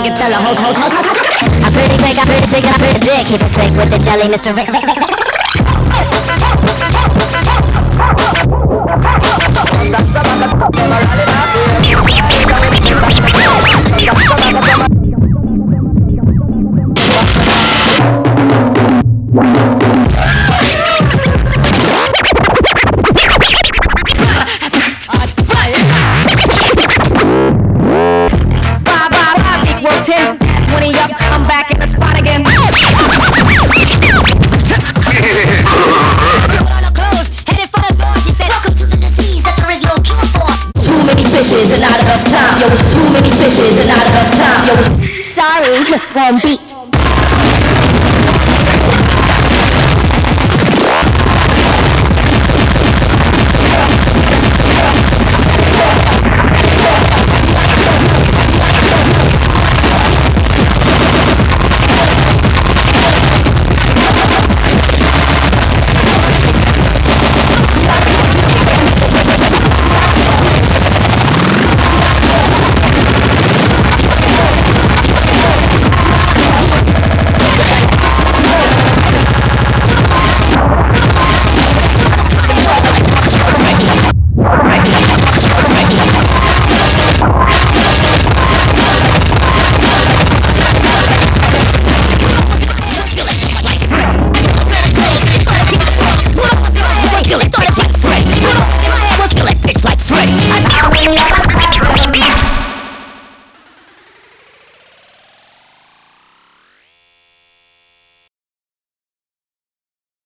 nigga tell a whole. I pretty quick, I pretty sick, I pretty dick. Keep it sick with the jelly, Mr. Rick, Rick, Rick, Rick. wicked bitches and out of time. Yo, sorry, I'm beat.